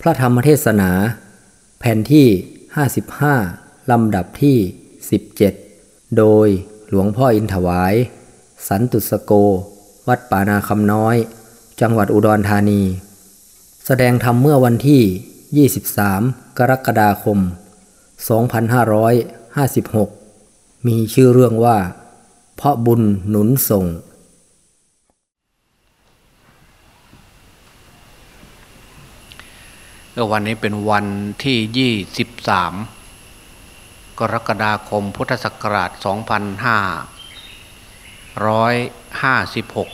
พระธรรมเทศนา แผ่นที่ 55 ลำดับที่ 17 โดยหลวงพ่ออินถวาย สันตุสโก วัดป่านาคำน้อย จังหวัดอุดรธานี แสดงธรรมเมื่อวันที่ 23 กรกฎาคม 2556 มีชื่อเรื่องว่า เพราะบุญหนุนส่ง วันนี้เป็นวันที่ยี่สิบสามกรกฎาคมพุทธศักราชสองพันห้าร้อยห้าสิบหก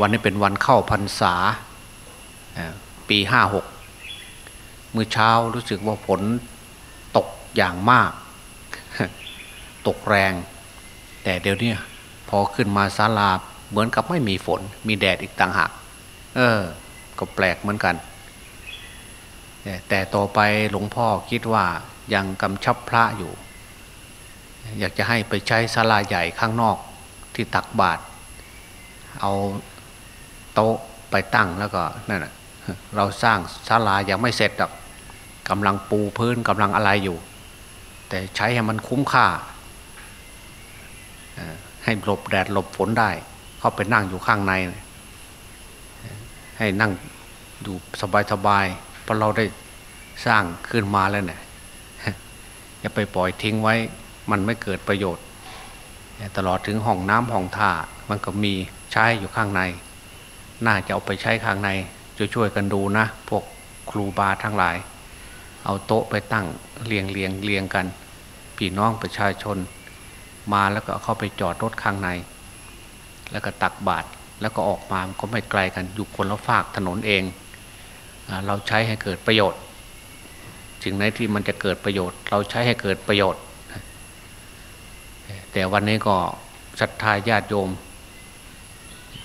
วันนี้เป็นวันเข้าพรรษาปีห้าหกเมื่อเช้ารู้สึกว่าฝนตกอย่างมาก ตกแรง แต่เดี๋ยวนี้พอขึ้นมาศาลาเหมือนกับไม่มีฝน มีแดดอีกต่างหาก เออ ก็แปลกเหมือนกันแต่ต่อไปหลวงพ่อคิดว่ายังกำชับพระอยู่ อยากจะให้ไปใช้ศาลาใหญ่ข้างนอกที่ตักบาตรเอาโต๊ะไปตั้งแล้วก็นั่นแหะเราสร้างศาลายังไม่เสร็จหรอกกำลังปูพื้นกำลังอะไรอยู่ แต่ใช้ให้มันคุ้มค่า ให้หลบแดดหลบฝนได้ เข้าไปนั่งอยู่ข้างใน ให้นั่งอยู่สบายๆเพราะเราได้สร้างขึ้นมาแล้วเนี่ยอย่าไปปล่อยทิ้งไว้ มันไม่เกิดประโยชน์ตลอดถึงห้องน้ำห้องท่ามันก็มีใช้อยู่ข้างใน น่าจะเอาไปใช้ข้างในช่วยๆกันดูนะ พวกครูบาทั้งหลาย เอาโต๊ะไปตั้งเรียงเรียงเรียงกันพี่น้องประชาชน มาแล้วก็เข้าไปจอดรถข้างใน แล้วก็ตักบาตร แล้วก็ออกมามก็ไม่ไกลกันอยู่คนละฝากถนนเอง เราใช้ให้เกิดประโยชน์สิ่งไหนที่มันจะเกิดประโยชน์ เราใช้ให้เกิดประโยชน์ แต่วันนี้ก็ศรัทธาญาติโยม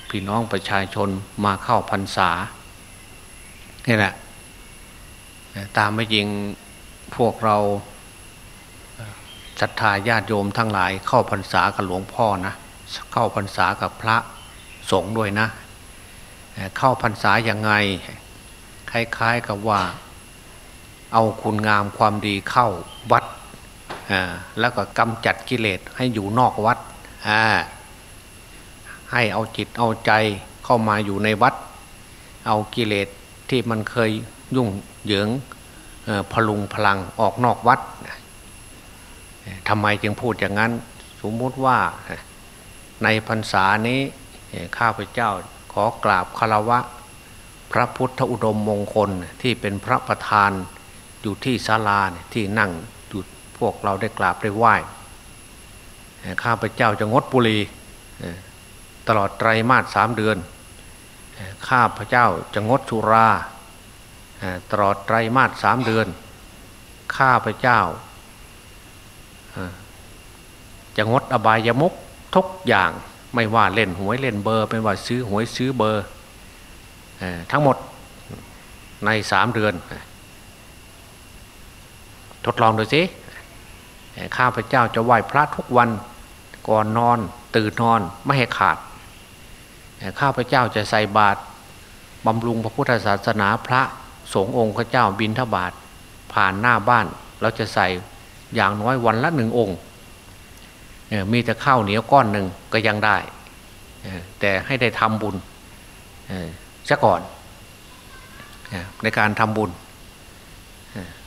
พี่น้องประชาชนมาเข้าพรรษานี่แหละตามไม่ยิงพวกเราศรัทธาญาติโยมทั้งหลายเข้าพรรษากับหลวงพ่อนะเข้าพรรษากับพระ สงฆ์ด้วยนะ เข้าพรรษาอย่างไง คล้ายๆกับว่า เอาคุณงามความดีเข้าวัด แล้วก็กำจัดกิเลสให้อยู่นอกวัด ให้เอาจิตเอาใจเข้ามาอยู่ในวัด เอากิเลสที่มันเคยยุ่งเหยิงพลุงพลังออกนอกวัดทำไมจึงพูดอย่างนั้น สมมติว่าในพรรษานี้ ข้าพเจ้าขอกราบคารวะ พระพุทธอุดมมงคลที่เป็นพระประธานอยู่ที่ศาลาที่นั่งอยู่พวกเราได้กราบได้ไหว้ข้าพเจ้าจะงดบุหรี่ตลอดไตรมาสสามเดือน ข้าพเจ้าจะงดสุราตลอดไตรมาสสามเดือน ข้าพเจ้าจะงดอบายมุกทุกอย่าง ไม่ว่าเล่นหวยเล่นเบอร์ไม่ว่าซื้อหวยซื้อเบอร์ทั้งหมดในสามเดือน ทดลองดูสิข้าพเจ้าจะไหว้พระทุกวันก่อนนอนตื่นนอนไม่ให้ขาด ข้าพเจ้าจะใส่บาตรบำรุงพระพุทธศาสนาพระสงฆ์องค์พระเจ้าบินทบาทผ่านหน้าบ้าน เราจะใส่อย่างน้อยวันละหนึ่งองค์ มีแต่ข้าวเหนียวก้อนหนึ่งก็ยังได้ แต่ให้ได้ทำบุญซะก่อนในการทำบุญ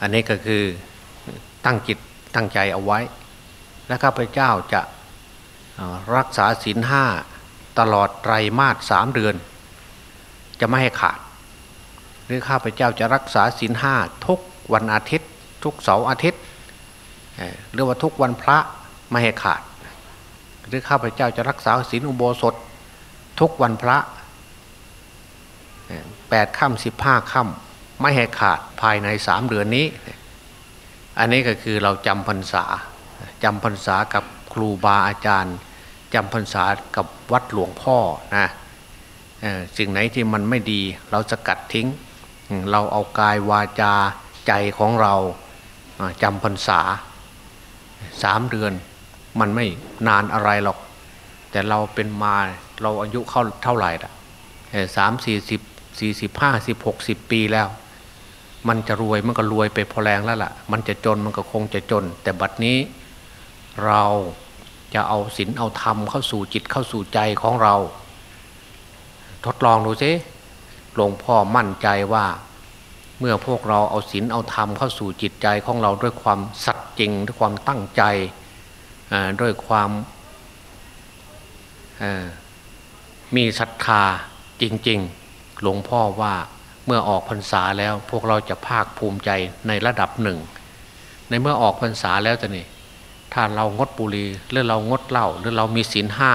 อันนี้ก็คือตั้งจิตตั้งใจเอาไว้ และข้าพเจ้าจะรักษาศีลห้าตลอดไตรมาสสามเดือน จะไม่ให้ขาด หรือข้าพเจ้าจะรักษาศีลห้าทุกวันอาทิตย์ ทุกเสาร์อาทิตย์ หรือว่าทุกวันพระไม่ให้ขาด หรือข้าพเจ้าจะรักษาศีลอุโบสถ ทุกวันพระแปดค่ำสิบห้าค่ำไม่ให้ขาดภายในสามเดือนนี้ อันนี้ก็คือเราจำพรรษาจำพรรษากับครูบาอาจารย์จำพรรษากับวัดหลวงพ่อนะสิ่งไหนที่มันไม่ดี เราจะกัดทิ้ง เราเอากายวาจาใจของเราจำพรรษาสามเดือน มันไม่นานอะไรหรอก แต่เราเป็นมาเราอายุเข้าเท่าไหร่ละสามสี่สิบสี่สิบห้าสิบหกสิบปีแล้ว มันจะรวยมันก็รวยไปพอแรงแล้วล่ะ มันจะจนมันก็คงจะจน แต่บัดนี้เราจะเอาศีลเอาธรรมเข้าสู่จิตเข้าสู่ใจของเรา ทดลองดูสิหลวงพ่อมั่นใจว่า เมื่อพวกเราเอาศีลเอาธรรมเข้าสู่จิตใจของเราด้วยความสัตย์จริงด้วยความตั้งใจ ด้วยความมีศรัทธาจริง ๆ หลวงพ่อว่าเมื่อออกพรรษาแล้วพวกเราจะภาคภูมิใจในระดับหนึ่ง ในเมื่อออกพรรษาแล้วจะนี่ถ้าเรางดบุหรี่หรือเรางดเหล้าหรือเรามีศีลห้า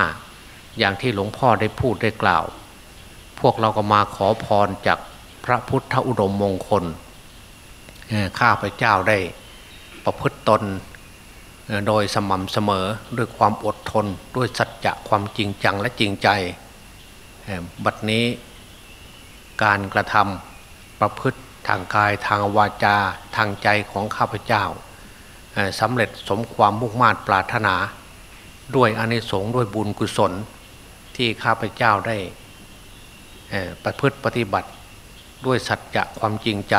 อย่างที่หลวงพ่อได้พูดได้กล่าว พวกเราก็มาขอพรจากพระพุทธอุดมมงคลข้าพเจ้าได้ประพฤติตน โดยสม่ำเสมอด้วยความอดทนด้วยสัจจะความจริงจังและจริงใจ บัดนี้การกระทำประพฤติทางกายทางวาจาทางใจของข้าพเจ้าสำเร็จสมความมุ่งมา่ปรารถนา ด้วยอนิสงส์ด้วยบุญกุศลที่ข้าพเจ้าได้ประพฤติปฏิบัติด้วยสัจจะความจริงใจ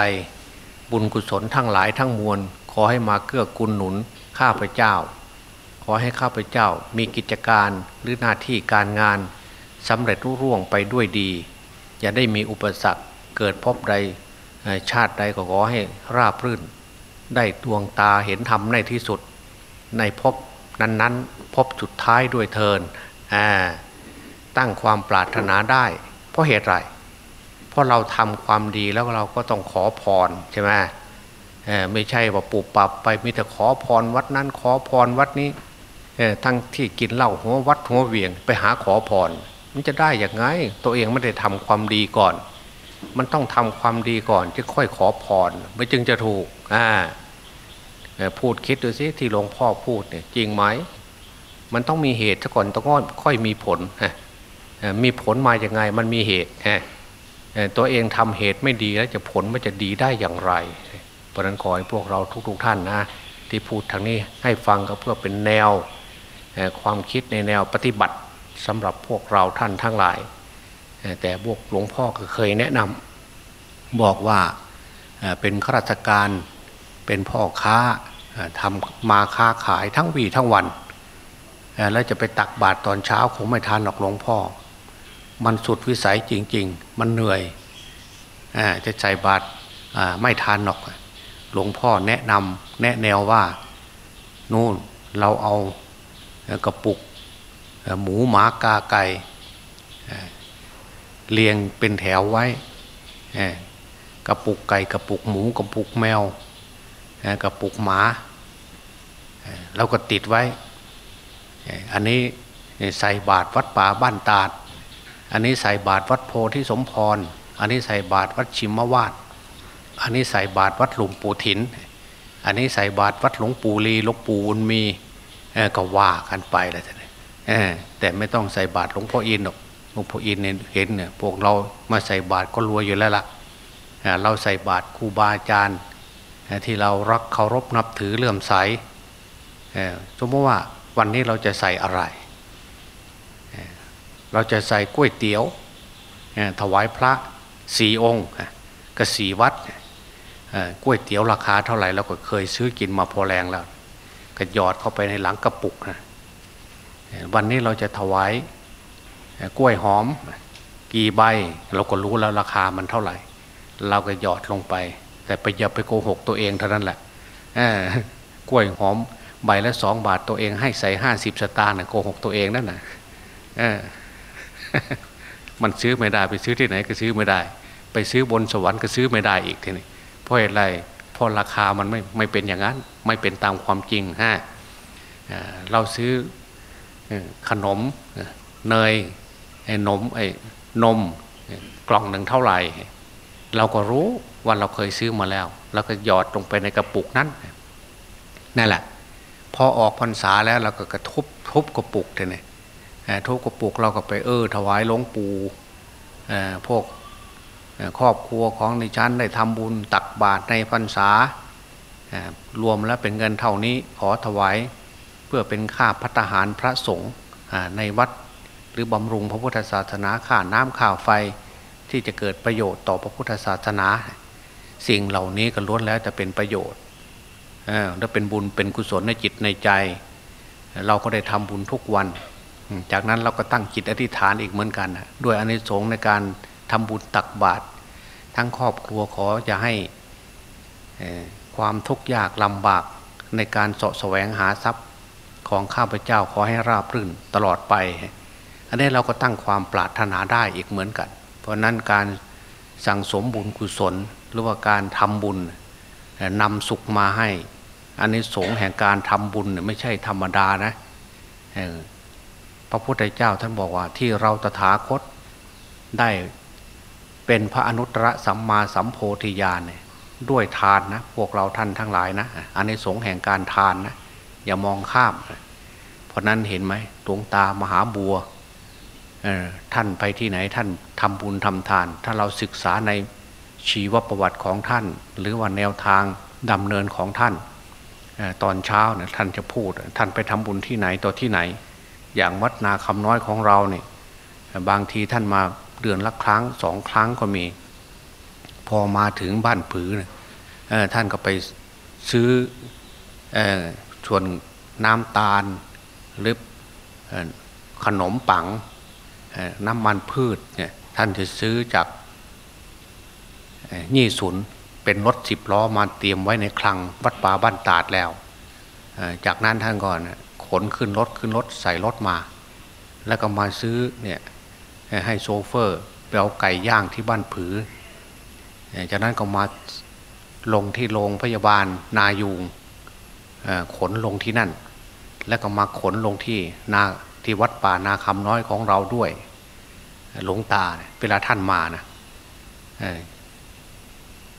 บุญกุศลทั้งหลายทั้งมวล ขอให้มาเกื้อกูลหนุน ข้าพเจ้า ขอให้ข้าพเจ้ามีกิจการหรือหน้าที่การงานสำเร็จรุ่ร่วงไปด้วยดี อย่าได้มีอุปสรรคเกิดพบใดชาติใดก็ขอให้ราบรื่น ได้ดวงตาเห็นธรรมในที่สุด ในพบนั้นๆ พบสุดท้ายด้วยเทินตั้งความปรารถนาได้ เพราะเหตุไรเพราะเราทำความดีแล้วเราก็ต้องขอพรใช่ไหม ไม่ใช่ว่าปูปรับไปมีแต่ขอพรวัดนั้นขอพรวัดนี้ทั้งที่กินเหล้าหัววัดหัวเวียง ไปหาขอพร มันจะได้อย่างไง ตัวเองไม่ได้ทำความดีก่อน มันต้องทำความดีก่อนจะค่อยขอพรไม่จึงจะถูกอ่าพูดคิดดูสิที่หลวงพ่อพูดเนี่ยจริงไหมมันต้องมีเหตุซะก่อนต้องค่อยมีผลฮะมีผลมาอย่างไง มันมีเหตุฮะตัวเองทำเหตุไม่ดีแล้วจะผลมันจะดีได้อย่างไร ราะนั้นขอให้พวกเราทุกๆทท่านนะที่พูดทางนี้ให้ฟังก็เพื่อเป็นแนวความคิดในแนวปฏิบัติสำหรับพวกเราท่านทั้งหลาย แต่พวกหลวงพ่อก็เคยแนะนำบอกว่าเป็นข้าราชการเป็นพ่อค้าทำมาค้าขายทั้งวีทั้งวัน แล้วจะไปตักบาตรตอนเช้าคงไม่ทานหรอกหลวงพ่อ มันสุดวิสัยจริง ๆ มันเหนื่อยจะใส่บาตรไม่ทานหรอก หลวงพ่อแนะนำแนะแนวว่านู่นเราเอากระปุกหมูหมากาไก่เรียงเป็นแถวไว้กระปุกไก่กระปุกหมูกระปุกแมวกระปุกหมาเราก็ติดไว้ อันนี้ใส่บาทวัดป่าบ้านตาด อันนี้ใส่บาทวัดโพธิสมพร อันนี้ใส่บาทวัดชิมมวาด อันนี้ใส่บาตรวัดหลวงปู่ถิน อันนี้ใส่บาตรวัดหลวงปู่ลีหลวงปู่วุนมีก็ว่ากันไปแล้วแต่ไม่ต้องใส่บาตรหลวงพ่ออินหรอกหลวงพ่ออินเห็นเนี่ยพวกเรามาใส่บาตรก็รวยอยู่แล้วล่ะเราใส่บาตรครูบาอาจารย์ที่เรารักเคารพนับถือเลื่อมใสสมมติว่าวันนี้เราจะใส่อะไร เราจะใส่ก๋วยเตี๋ยวถวายพระสี่องค์กสีวัด ก๋วยเตี๋ยวราคาเท่าไหร่เราก็เคยซื้อกินมาพอแรงแล้วก็หยอดเข้าไปในหลังกระปุกนะวันนี้เราจะถวายกล้วยหอม กี่ใบเราก็รู้แล้วราคามันเท่าไหร่ เราก็หยอดลงไป แต่ไปอย่าไปโกหกตัวเองเท่านั้นแหละกล้วยหอมใบละสองบาทตัวเองให้ใส่ห้าสิบสตางค์โกหกตัวเองนั่นนะมันซื้อไม่ได้ไปซื้อที่ไหนก็ซื้อไม่ได้ ไปซื้อบนสวรรค์ก็ซื้อไม่ได้อีกทีนี้ เพราะอะไรเพราะราคามันไม่ไม่เป็นอย่างนั้น ไม่เป็นตามความจริงฮะเราซื้อขนมเนยไอ้นมไอ้นมกล่องหนึ่งเท่าไหร่ เราก็รู้ว่าเราเคยซื้อมาแล้วแล้วก็หยอดลงไปในกระปุกนั้นนั่นแหละพอออกพรรษาแล้วเราก็กระทุบทุบกระปุกเลยทุบกระปุกเราก็ไปเออถวายหลวงปู่พวก ครอบครัวของในชั้นได้ทำบุญตักบาตรในพรรษารวมแล้วเป็นเงินเท่านี้ขอถวายเพื่อเป็นค่าพัฒหารพระสงฆ์ในวัดหรือบำรุงพระพุทธศาสนาค่าน้ำค่าไฟที่จะเกิดประโยชน์ต่อพระพุทธศาสนา สิ่งเหล่านี้ก็ล้วนแล้วจะเป็นประโยชน์ถ้าเป็นบุญเป็นกุศลในจิตในใจ เราก็ได้ทำบุญทุกวัน จากนั้นเราก็ตั้งจิตอธิษฐานอีกเหมือนกัน ด้วยอนิสงส์ในการ ทำบุญตักบาตรทั้งครอบครัวขอจะให้ความทุกข์ยากลำบากในการสาะแสวงหาทรัพย์ของข้าพเจ้าขอให้ราบรื่นตลอดไป อันนี้เราก็ตั้งความปรารถนาได้อีกเหมือนกัน เพราะนั้นการสั่งสมบุญกุศล หรือว่าการทำบุญนำสุขมาให้ อันนี้สงแห่งการทำบุญไม่ใช่ธรรมดานะพระพุทธเจ้าท่านบอกว่าที่เราตถาคตได้ เป็นพระอนุตตรสัมมาสัมโพธิญาณเนี่ยด้วยทานนะพวกเราท่านทั้งหลายนะอันนี้สงแห่งการทานนะอย่ามองข้าม เพราะนั้นเห็นไหมดวงตามหาบัวท่านไปที่ไหนท่านทำบุญทำทาน ถ้าเราศึกษาในชีวประวัติของท่าน หรือว่าแนวทางดำเนินของท่านตอนเช้าเนี่ยท่านจะพูด ท่านไปทำบุญที่ไหนต่อที่ไหน อย่างวัดนาคำน้อยของเราเนี่ยบางทีท่านมา เดือนละครั้งสองครั้งก็มี พอมาถึงบ้านผือท่านก็ไปซื้อชวนน้ำตาลหรือขนมปังน้ำมันพืชเนี่ยท่านจะซื้อจากยี่สุนเป็นรถสิบล้อมาเตรียมไว้ในคลังวัดป่าบ้านตาดแล้ว จากนั้นท่านก่อนขนขึ้นรถขึ้นรถใส่รถมา แล้วก็มาซื้อเนี่ย ให้โซเฟอร์ไปเอาไก่ย่างที่บ้านผือ จากนั้นก็มาลงที่โรงพยาบาลนายูงขนลงที่นั่น แล้วก็มาขนลงที่นาที่วัดป่านาคำน้อยของเราด้วยหลวงตาเวลาท่านมานะ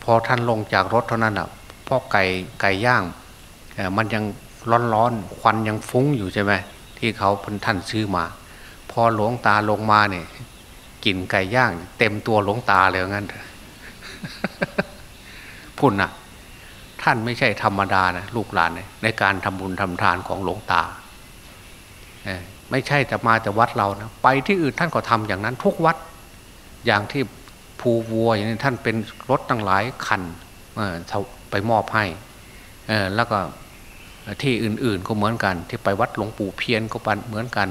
พอท่านลงจากรถเท่านั้นอะพ่อไก่ไก่ย่างมันยังร้อนๆควันยังฟุ้งอยู่ใช่ไหมที่เขาท่านซื้อมา อหลวงตาลงมาเนี่ยกลิ่นไก่ย่าง เต็มตัวหลวงตาเลยงั้นพุ่นนะท่านไม่ใช่ธรรมดานะลูกหลานในการทำบุญทำทานของหลวงตาไม่ใช่แต่มาแต่วัดเรานะไปที่อื่นท่านก็ทำอย่างนั้นทุกวัด อย่างที่ภูวัวอย่างนี้ท่านเป็นรถตั้งหลายคันไปมอบให้แล้วก็ที่อื่นๆก็เหมือนกัน ที่ไปวัดหลวงปู่เพียนก็เหมือนกัน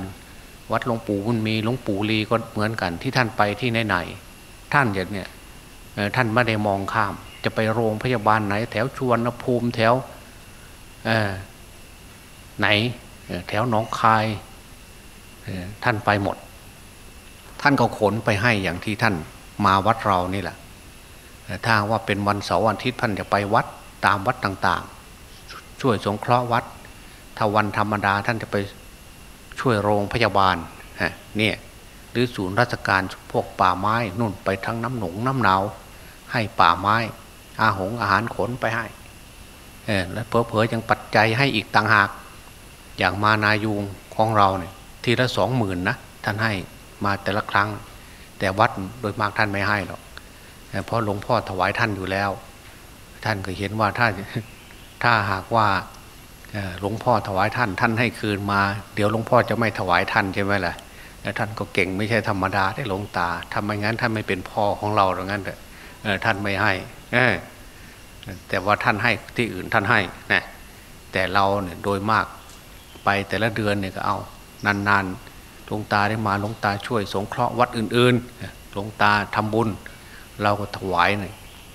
วัดหลวงปู่บุญมีหลวงปู่ลีก็เหมือนกันที่ท่านไปที่ไหนๆท่านอย่างเนี้ยท่านไม่ได้มองข้าม จะไปโรงพยาบาลไหน แถวชวนภูมิแถวไหนแถวหนองคายท่านไปหมด ท่านก็ขนไปให้อย่างที่ท่านมาวัดเรานี่แหละถ้าว่าเป็นวันเสาร์วันอาทิตย์ท่านจะไปวัดตามวัดต่างๆ ช่วยสงเคราะห์วัด ถ้าวันธรรมดาท่านจะไป ช่วยโรงพยาบาลเนี่ยหรือศูนย์ราชการพวกป่าไม้นุ่นไปทั้งน้ำหนงน้ำหนาวให้ป่าไม้ อาหงอาหารขนไปให้และเพอเพอยังปัจจัยให้อีกต่างหาก อย่างมานายูงของเราเนี่ยทีละสองหมื่นนะท่านให้มาแต่ละครั้ง แต่วัดโดยมากท่านไม่ให้หรอกเพราะหลวงพ่อถวายท่านอยู่แล้ว ท่านก็เห็นว่าถ้าถ้าหากว่า หลวงพ่อถวายท่านท่านให้คืนมา เดี๋ยวหลวงพ่อจะไม่ถวายท่านใช่ไหมล่ะแล้วท่านก็เก่งไม่ใช่ธรรมดาได้หลวงตาทำไมงั้นท่านไม่เป็นพ่อของเราหรืองั้นเถอะท่านไม่ให้แต่ว่าท่านให้ที่อื่นท่านให้นะแต่เราเนี่ยโดยมากไปแต่ละเดือนเนี่ยก็เอา นานๆหลวงตาได้มาหลวงตาช่วยสงเคราะห์วัดอื่นๆหลวงตาทำบุญ เราก็ถวายหน่อย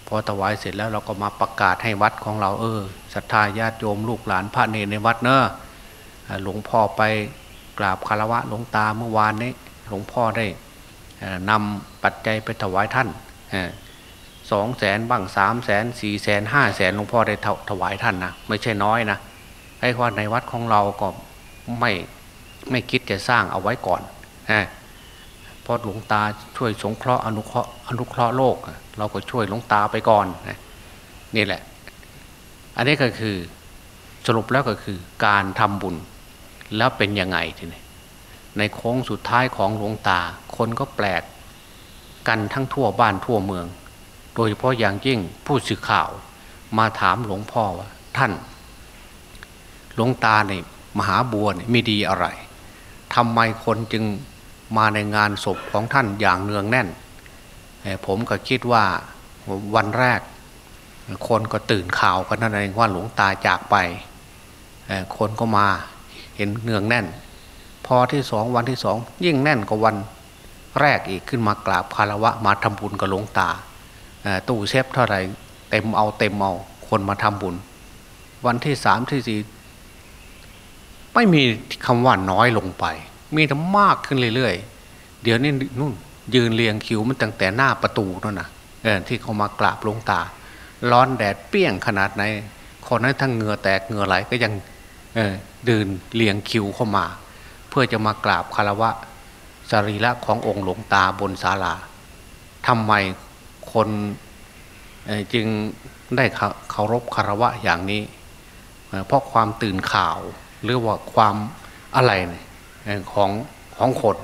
พอถวายเสร็จแล้วเราก็มาประกาศให้วัดของเรา เออ ศรัทธาญาติโยมลูกหลานพระเนรในวัดเนอะหลวงพ่อไปกราบคารวะหลวงตาเมื่อวานนี้หลวงพ่อได้นำปัจจัยไปถวายท่านสองแสนบ้างสามแสนสี่แสนห้าแสนหลวงพ่อได้ถวายท่านนะไม่ใช่น้อยนะให้ว่าในวัดของเราก็ไม่ไม่คิดจะสร้างเอาไว้ก่อนพอหลวงตาช่วยสงเคราะห์อนุเคราะห์อนุเคราะห์โลก เราก็ช่วยหลวงตาไปก่อนนี่แหละ อันนี้ก็คือสรุปแล้วก็คือการทำบุญแล้วเป็นยังไงทีนี้ในโค้งสุดท้ายของหลวงตา คนก็แปลกกันทั้งทั่วบ้านทั่วเมือง โดยเฉพาะอย่างยิ่งผู้สื่อข่าวมาถามหลวงพ่อว่า ท่าน หลวงตาในมหาบัวเนี่ยมีดีอะไรทำไมคนจึงมาในงานศพของท่านอย่างเนืองแน่น ผมก็คิดว่าวันแรก คนก็ตื่นข่าวกันนั่นเองว่าหลวงตาจากไป คนก็มาเห็นเนืองแน่น พอที่สองวันที่สองยิ่งแน่นกว่าวันแรกอีกขึ้นมากราบคารวะมาทำบุญกับหลวงตาตู้เซฟเท่าไหร่เต็มเอาเต็มเอาคนมาทำบุญ วันที่สามที่สี่ไม่มีคำว่าน้อยลงไป มีแต่มากขึ้นเรื่อยๆ เดี๋ยวนี้นู่นยืนเรียงคิวมันตั้งแต่หน้าประตูนั่นนะที่เขามากราบหลวงตา ร้อนแดดเปี้ยงขนาดไหนคนนั้นทั้งเหงื่อแตกเหงื่อไหลก็ยังเดินเรียงคิวเข้ามา เพื่อจะมากราบคารวะสรีระขององค์หลวงตาบนศาลาทำไมคนจึงได้เคารพคารวะอย่างนี้ เพราะความตื่นข่าวหรือว่าความอะไรของของคน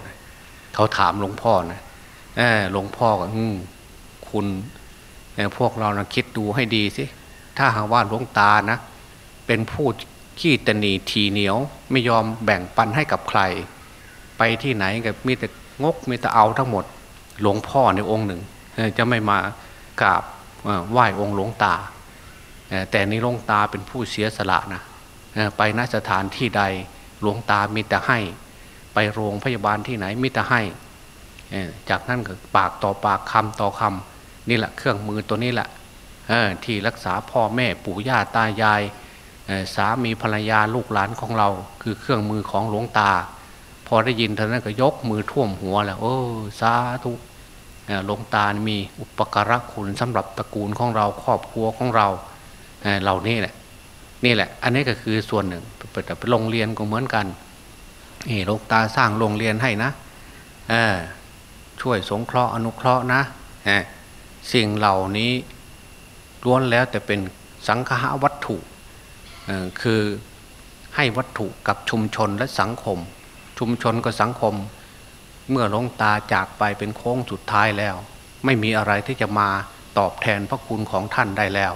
เขาถามหลวงพ่อนะหลวงพ่อก็คุณ พวกเรานะคิดดูให้ดีสิถ้าหากว่าหลวงตานะ เป็นผู้ขี้ตนีทีเหนียว ไม่ยอมแบ่งปันให้กับใคร ไปที่ไหนก็มีแต่งกมีแต่เอาทั้งหมด หลวงพ่อในองค์หนึ่ง จะไม่มากราบไหว้องค์หลวงตา แต่นี้หลวงตาเป็นผู้เสียสละนะไปนสถานที่ใดหลวงตามีแต่ให้ ไปโรงพยาบาลที่ไหนมีแต่ให้ จากนั้นก็ปากต่อปากคำต่อคำ นี่แหละเครื่องมือตัวนี้แหละที่รักษาพ่อแม่ปู่ย่าตายายสามีภรรยาลูกหลานของเรา คือเครื่องมือของหลวงตา พอได้ยินท่านั้นก็ยกมือท่วมหัวแล้วโอ้สาธุหลวงตามีอุปการะคุณสำหรับตระกูลของเราครอบครัวของเราเหล่านี้แหละนี่แหละ อันนี้ก็คือส่วนหนึ่งแต่ไปโรงเรียนก็เหมือนกันนี่หลวงตาสร้างโรงเรียนให้นะช่วยสงเคราะห์อนุเคราะห์นะ สิ่งเหล่านี้ล้วนแล้วแต่เป็นสังฆาวัตถุคือให้วัตถุกับชุมชนและสังคม ชุมชนกับสังคม เมื่อลงตาจากไปเป็นโค้งสุดท้ายแล้ว ไม่มีอะไรที่จะมาตอบแทนพระคุณของท่านได้แล้ว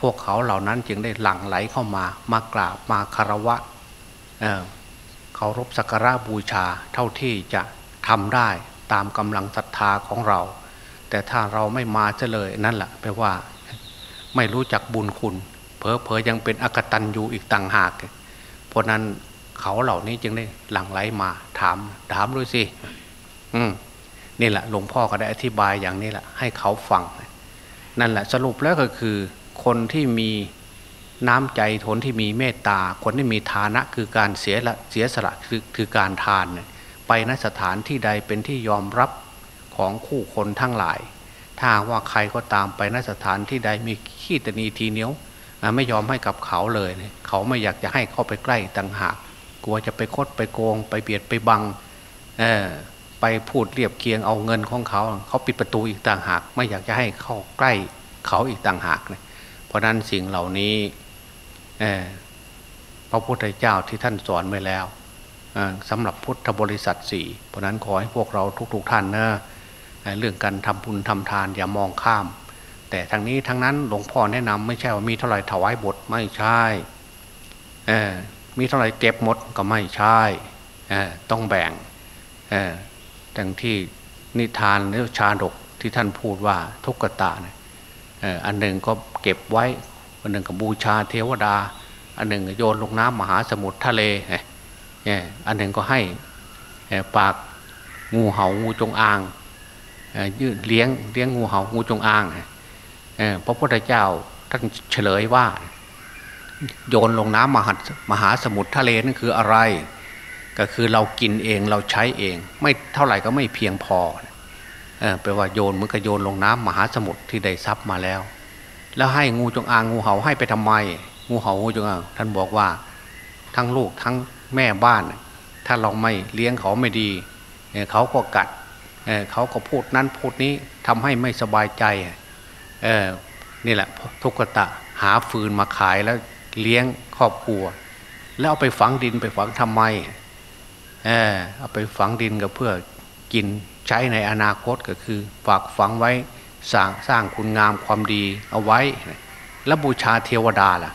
พวกเขาเหล่านั้นจึงได้หลั่งไหลเข้ามามากราบมาคารวะเเคารพสักการะบูชาเท่าที่จะทำได้ตามกำลังศรัทธาของเรา แต่ถ้าเราไม่มาเฉลยนั่นแหละแปลว่า ไม่รู้จักบุญคุณ เพอเพอยังเป็นอกตันอยู่อีกต่างหาก เพราะนั้นเขาเหล่านี้จึงได้หลั่งไหลมาถาม ถามด้วยสิอืมนี่แหละหลวงพ่อก็ได้อธิบายอย่างนี้แหละให้เขาฟัง นั่นแหละสรุปแล้วก็คือคนที่มีน้ำใจทนที่มีเมตตา คนที่มีฐานะคือการเสียละเสียสละคือคือการทาน ไปนสถานที่ใดเป็นที่ยอมรับ ของคู่คนทั้งหลาย ถ้าว่าใครก็ตามไปนสถานที่ใดมีขี้ตนีทีเหนียวไม่ยอมให้กับเขาเลย เขาไม่อยากจะให้เข้าไปใกล้ต่างหากกลัวจะไปคดไปโกง ไปเบียดไปบังไปพูดเรียบเคียงเอาเงินของเขา เขาปิดประตูอีกต่างหาก ไม่อยากจะให้เข้าใกล้เขาอีกต่างหากเลยเพราะนั้นสิ่งเหล่านี้พระพุทธเจ้าที่ท่านสอนไว้แล้วสำหรับพุทธบริษัทสี่เพราะนั้นขอให้พวกเราทุกๆทท่านนะ เรื่องการทำบุญทำทานอย่ามองข้าม แต่ทางนี้ทั้งนั้นหลวงพ่อแนะนำไม่ใช่ว่ามีเท่าไหร่ถวายบทไม่ใช่มีเท่าไหร่เก็บหมดก็ไม่ใช่ต้องแบ่งดังที่นิทานหรือชาดกที่ท่านพูดว่าทุกตาเนี่ยอันหนึ่งก็เก็บไว้ อันหนึ่งก็บูชาเทวดา อันหนึ่งโยนลงน้ำมหาสมุทรทะเลเนี่ยอันหนึ่งก็ให้ปากงูเหางูจงอาง ยืดเลี้ยงเลี้ยงงูเหางูจงอางพระพุทธเจ้าท่านเฉลยว่า โยนลงน้ำมหามหาสมุทรทะเลนั่นคืออะไร ก็คือเรากินเองเราใช้เอง ไม่เท่าไหร่ก็ไม่เพียงพอแปลว่าโยนมือก็โยนลงน้ำมหาสมุทรที่ได้ทรัพย์มาแล้ว แล้วให้งูจงอางงูเห่าให้ไปทำไม งูเห่างูจงอางท่านบอกว่าทั้งลูกทั้งแม่บ้าน ถ้าเราไม่เลี้ยงเขาไม่ดี เขาก็กัด เขาก็พูดนั้นพูดนี้ทำให้ไม่สบายใจนี่แหละทุกตะหาฟืนมาขายแล้วเลี้ยงครอบครัว แล้วเอาไปฝังดินไปฝังทำไมเออเอาไปฝังดินก็เพื่อกินใช้ในอนาคตก็คือ ฝากฝังไว้สร้างสร้างคุณงามความดีเอาไว้ แล้วบูชาเทวดาล่ะ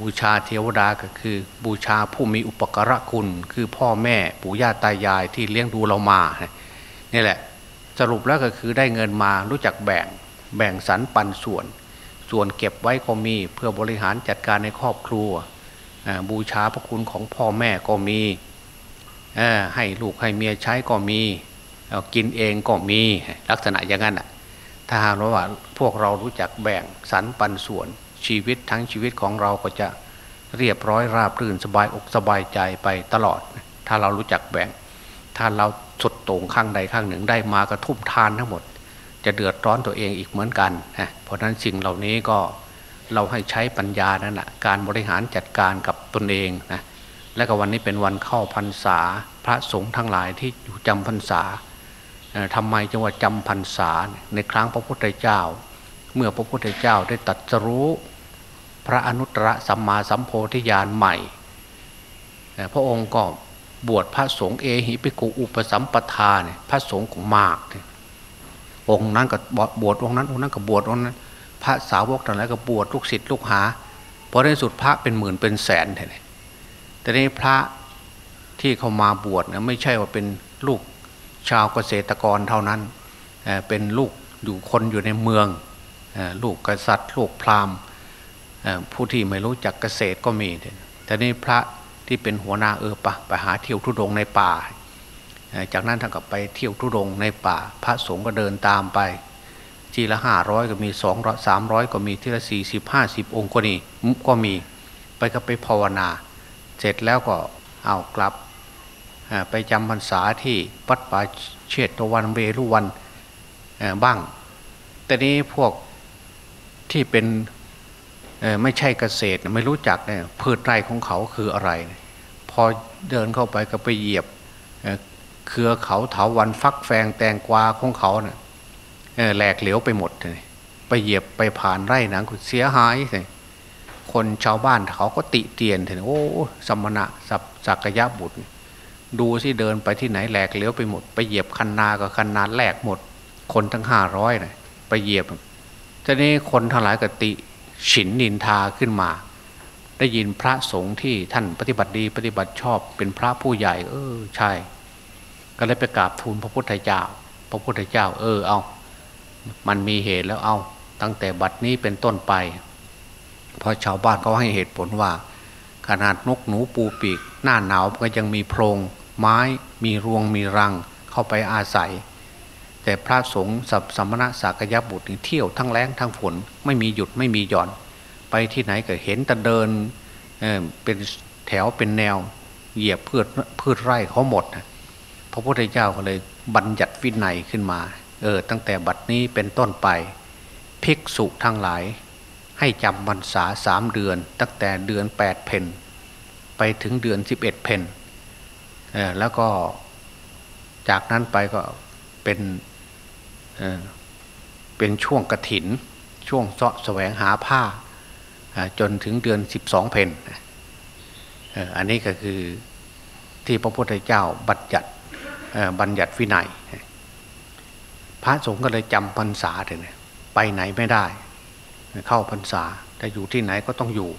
บูชาเทวดาก็คือ บูชาผู้มีอุปการะคุณ คือพ่อแม่ปู่ย่าตายายที่เลี้ยงดูเรามา นี่แหละ สรุปแล้วก็คือได้เงินมารู้จักแบ่ง แบ่งสรรปันส่วน ส่วนเก็บไว้ก็มีเพื่อบริหารจัดการในครอบครัวบูชาพระคุณของพ่อแม่ก็มีให้ลูกให้เมียใช้ก็มีกินเองก็มีลักษณะอย่างนั้นถ้าหากว่าพวกเรารู้จักแบ่งสรรปันส่วน ชีวิตทั้งชีวิตของเราก็จะเรียบร้อยราบรื่นสบายอกสบายใจไปตลอด ถ้าเรารู้จักแบ่ง ถ้าเรา สุดโต่งข้างใดข้างหนึ่งได้มากระทุ่มทานทั้งหมด จะเดือดร้อนตัวเองอีกเหมือนกันนะเพราะฉะนั้นสิ่งเหล่านี้ก็เราให้ใช้ปัญญานั่นแหะการบริหารจัดการกับตนเองนะและก็วันนี้เป็นวันเข้าพรรษาพระสงฆ์ทั้งหลายที่อยู่จำพรรษาทำไมจังหวัดจำพรรษาในครั้งพระพุทธเจ้า เมื่อพระพุทธเจ้าได้ตัดสรู้พระอนุตตรสัมมาสัมโพธิญาณใหม่ พระองค์ก็ บวชพระสงฆ์เอหิปิกุอุปสัมปทาเนี่ยพระสงฆ์ของมากองค์นั้นก็บวชองค์นั้นองค์นั้นก็บวชองค์นั้นพระสาวกต่างๆก็บวชลูกศิษย์ลูกหาพอในสุดพระเป็นหมื่นเป็นแสนเลยแต่นี้พระที่เขามาบวชเนี่ยไม่ใช่ว่าเป็นลูกชาวเกษตรกรเท่านั้นเป็นลูกอยู่คนอยู่ในเมืองลูกกษัตริย์ลูกพราหมณ์ผู้ที่ไม่รู้จักเกษตรก็มีแต่นี่พระ ที่เป็นหัวหน้าเออปะไปหาเที่ยวทุดงในป่า จากนั้นท่านก็ไปเที่ยวทุดงในป่า พระสงฆ์ก็เดินตามไป ทีละห้าร้อยก็มีสองร้อยสามร้อยก็มีทีละสี่สิบห้าสิบองค์ก็นี่ก็มีไปก็ไปภาวนา เสร็จแล้วก็เอากลับไปจำพรรษาที่วัดป่าเชตตะวันเวรุวันบ้าง แต่นี้พวกที่เป็น ไม่ใช่เกษตรไม่รู้จักเนี่ยพืชไร่ของเขาคืออะไร พอเดินเข้าไปก็ไปเหยียบเครือเขาเถาวันฟักแฟงแตงกวาของเขาเนี่ยแหลกเหลวไปหมดเลยไปเหยียบไปผ่านไร่หนังเสียหายเลยคนชาวบ้านเขาก็ติเตียนเลยโอ้สมณะสับสักยะบุตร ดูสิเดินไปที่ไหนแหลกเหลวไปหมด ไปเหยียบคันนากับคันนาแหลกหมด คนทั้งห้าร้อยเลยไปเหยียบทีนี้คนทั้งหลายก็ติ ฉินนินทาขึ้นมา ได้ยินพระสงฆ์ที่ท่านปฏิบัติดีปฏิบัติชอบเป็นพระผู้ใหญ่ เออใช่ ก็เลยไปกราบทูลพระพุทธเจ้า พระพุทธเจ้า เออเอา มันมีเหตุแล้วเอา ตั้งแต่บัดนี้เป็นต้นไปเพราะชาวบ้านเขาให้เหตุผลว่า ขนาดนกหนูปูปีก หน้าหนาวก็ยังมีโพรง ไม้มีรวงมีรังเข้าไปอาศัย แต่พระสงฆ์สัสมณะสักยบุตรเที่ยวทั้งแรงทั้งฝนไม่มีหยุดไม่มีหย่อน ไปที่ไหนก็เห็นแต่เดินเเป็นแถวเป็นแนว เหยียบพืชพืชไร่เขาหมดพระพุทธเจ้าก็เลยบัญญัติวินัยขึ้นมา เออ ตั้งแต่บัดนี้เป็นต้นไป ภิกษุทั้งหลาย ให้จำพรรษาสามเดือน ตั้งแต่เดือนแปดเพนไปถึงเดือนสิบเอ็ดเพนแล้วก็จากนั้นไปก็เป็น เป็นช่วงกระถิน ช่วงเสาะแสวงหาผ้า จนถึงเดือนสิบสองเพนอันนี้ก็คือที่พระพุทธเจ้าบัญญัติบัญญัติวินัย พระสงฆ์ก็เลยจำพรรษาเลยไปไหนไม่ได้ เข้าพรรษาแต่อยู่ที่ไหนก็ต้องอยู่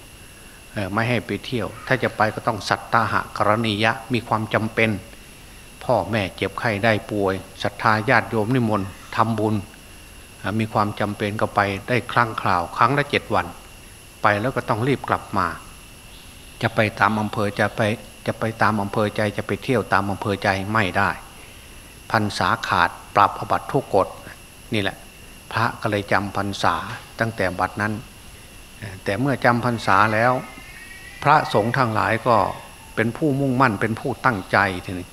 ไม่ให้ไปเที่ยว ถ้าจะไปก็ต้องสัตตาหะกรณียะมีความจำเป็น พ่อแม่เจ็บไข้ได้ป่วยศรัทธาญาติโยมนิมนต์ ทำบุญ มีความจำเป็นก็ไปได้ครั้งคราว ครั้งละเจ็ดวัน ไปแล้วก็ต้องรีบกลับมา จะไปตามอำเภอจะไปจะไปตามอำเภอใจจะไปเที่ยวตามอำเภอใจไม่ได้พันษาขาดปรับอบัตทุกกฎนี่แหละ พระก็เลยจำพรรษาตั้งแต่บัดนั้น แต่เมื่อจำพรรษาแล้ว พระสงฆ์ทั้งหลายก็เป็นผู้มุ่งมั่นเป็นผู้ตั้งใจทีนี้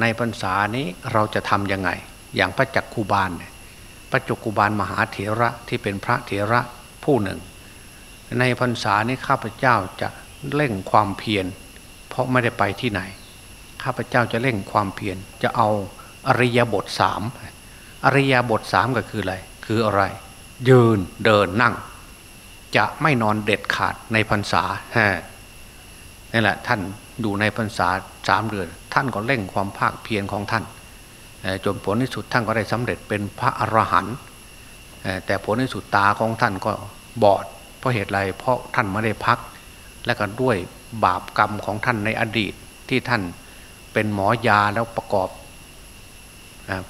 ในพรรษานี้เราจะทำยังไง อย่างพระจักคูบาลพระจักคูบาลมหาเถระที่เป็นพระเถระผู้หนึ่ง ในพรรษานี้ข้าพเจ้าจะเร่งความเพียร เพราะไม่ได้ไปที่ไหน ข้าพเจ้าจะเร่งความเพียรจะเอาอริยบทสามอริยบทสามก็คืออะไร คืออะไร ยืนเดินนั่ง จะไม่นอนเด็ดขาดในพรรษาฮนี่แหละท่านดูในพรรษาสามเดือน ท่านก็เร่งความภาคเพียรของท่าน จนผลที่สุดท่านก็ได้สำเร็จเป็นพระอรหันต์แต่ผลที่สุดตาของท่านก็บอด เพราะเหตุไรเพราะท่านไม่ได้พัก และก็ด้วยบาปกรรมของท่านในอดีตที่ท่านเป็นหมอยาแล้วประกอบ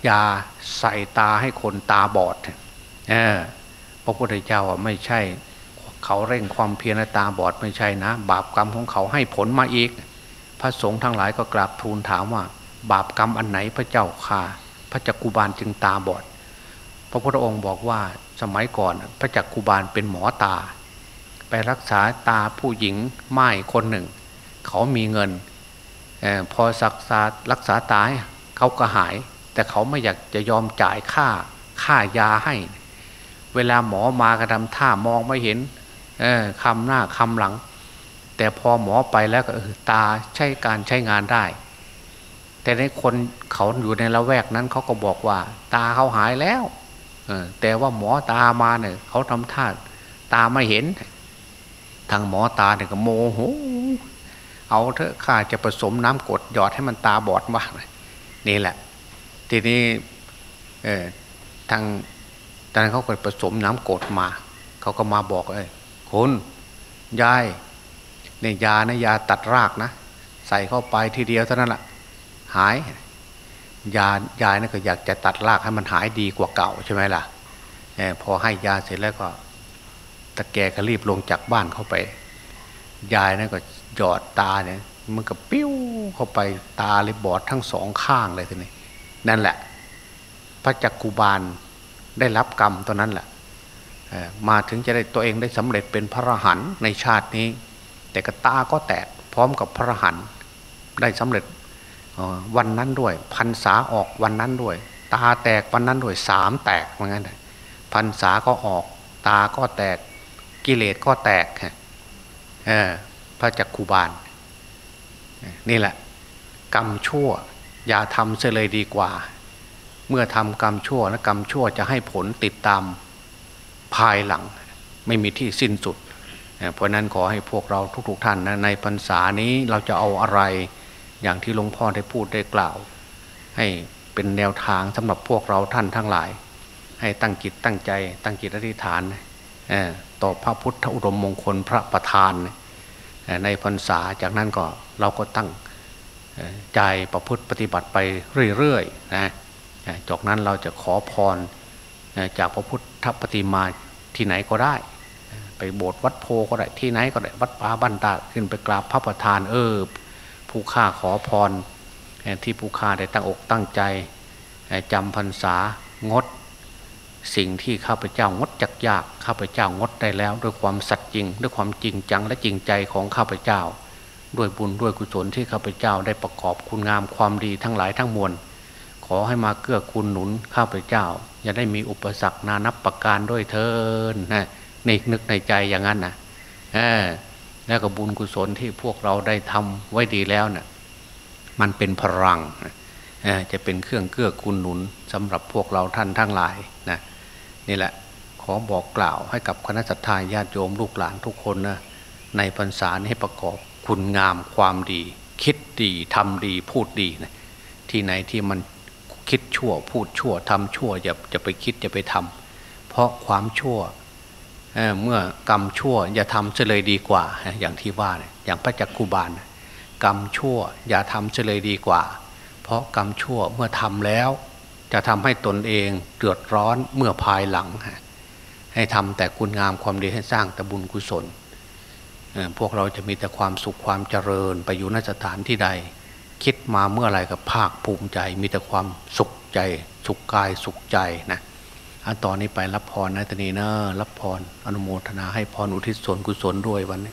ยาใส่ตาให้คนตาบอดพระพุทธเจ้าไม่ใช่ เขาเร่งความเพียรตาบอดไม่ใช่นะ บาปกรรมของเขาให้ผลมาอีก พระสงฆ์ทั้งหลายก็กราบทูลถามว่า บาปกรรมอันไหนพระเจ้าข่าพระจักกุบาลจึงตาบอด พระพุทธองค์บอกว่าสมัยก่อนพระจักกุบาลเป็นหมอตา ไปรักษาตาผู้หญิงไม้คนหนึ่ง เขามีเงินอพอรักษารักษาตาเขาก็หาย แต่เขาไม่อยากจะยอมจ่ายค่าค่ายาให้ เวลาหมอมากระทำท่ามองไม่เห็นคำหน้าคำหลัง แต่พอหมอไปแล้วก็ตาใช้การใช้งานได้ แต่ในคนเขาอยู่ในละแวกนั้นเขาก็บอกว่า ตาเขาหายแล้วแต่ว่าหมอตามาเนี่ยเขาทำท่าตาไม่เห็น ทางหมอตาเนี่ยก็โมโหเอาเถอะข้าจะผสมน้ำกดหยอดให้มันตาบอดบ้างนี่แหละ ทีนี้เอทางตอนนั้นเขาก็ผสมน้ำกดมา เขาก็มาบอกเอ้คุณยายเนี่ยยานะยาตัดรากนะ ใส่เข้าไปทีเดียวเท่านั้นแหละ หายยายายนะก็อยากจะตัดรากให้มันหายดีกว่าเก่าใช่ไหมล่ะอพอให้ยาเสร็จแล้วก็ ตะแกก็รีบลงจากบ้านเข้าไป ยายนะก็หยอดตาเนี่ยมันก็ปิ้วเข้าไปตาเลยบอดทั้งสองข้างเลยทีนี้นั่นแหละ พระจักกุบาลได้รับกรรมตัวนั้นแหละมาถึงจะได้ตัวเองได้สำเร็จเป็นพระรหันในชาตินี้ แต่กตาก็แตกพร้อมกับพระรหันได้สำเร็จ วันนั้นด้วย พันษาออกวันนั้นด้วย ตาแตกวันนั้นด้วยสามแตกเหมือนกันพันษาก็ออก ตาก็แตกกิเลสก็แตกพระจักคูบาลนี่แหละ กรรมชั่ว อย่าทำเสียเลยดีกว่า เมื่อทำกรรมชั่วและกรรมชั่วจะให้ผลติดตามภายหลัง ไม่มีที่สิ้นสุด เพราะนั้นขอให้พวกเราทุกๆทท่านนะในพรรษานี้เราจะเอาอะไร อย่างที่หลวงพ่อได้พูดได้กล่าว ให้เป็นแนวทางสำหรับพวกเราท่านทั้งหลาย ให้ตั้งจิตตั้งใจ ตั้งจิตอธิษฐานต่อพระพุทธอุดมมงคลพระประธาน ในพรรษาจากนั้นก็เราก็ตั้งใจประพฤติปฏิบัติไปเรื่อยๆนะจากนั้นเราจะขอพรจากพระพุทธปฏิมาที่ไหนก็ได้ ไปโบสถ์วัดโพก็ได้ที่ไหนก็ได้วัดป่าบ้านตาขึ้นไปกราบพระประธาน เออ ผู้ข้าขอพรที่ผู้ข้าได้ตั้งอกตั้งใจจำพรรษางด สิ่งที่ข้าพเจ้างดจักยากข้าพเจ้างดได้แล้ว ด้วยความสัตย์จริง ด้วยความจริงจังและจริงใจของข้าพเจ้า ด้วยบุญด้วยกุศลที่ข้าพเจ้าได้ประกอบคุณงามความดีทั้งหลายทั้งมวลขอให้มาเกื้อกูลหนุนข้าพเจ้า อย่าได้มีอุปสรรคนานับประการด้วยเทินนะนนึกในใจอย่างนั้นนะอ แล้วก็บุญกุศลที่พวกเราได้ทำไว้ดีแล้วนะ่ะมันเป็นพลังจะเป็นเครื่องเกื้อกูลหนุนสำหรับพวกเราท่านทั้งหลายนะนี่แหละขอบอกกล่าวให้กับคณะสัตยาญาติโยมลูกหลานทุกคนนะในพรรษาให้ประกอบคุณงามความดี คิดดีทำดีพูดดีนะที่ไหนที่มันคิดชั่วพูดชั่วทำชั่วอย่าจะไปคิดอย่าไปทำเพราะความชั่ว เเมื่อกรรมชั่วอย่าทำเฉลยดีกว่า อย่างที่ว่าอย่างพระจักคุบาลกรรมชั่วอย่าทำเฉลยดีกว่า เพราะกรรมชั่วเมื่อทำแล้ว จะทำให้ตนเองเดือดร้อนเมื่อภายหลัง ให้ทำแต่คุณงามความดีให้สร้างแต่บุญกุศลพวกเราจะมีแต่ความสุขความเจริญไปอยู่นสถานที่ใด คิดมาเมื่อไรกับภาคภูมิใจ มีแต่ความสุขใจ สุขกายสุขใจนะ อันตอนนี้ไปรับพรนะตนีเนอะรับพรอนุโมทนาให้พรอุทิศส่วนกุศลด้วยวันนี้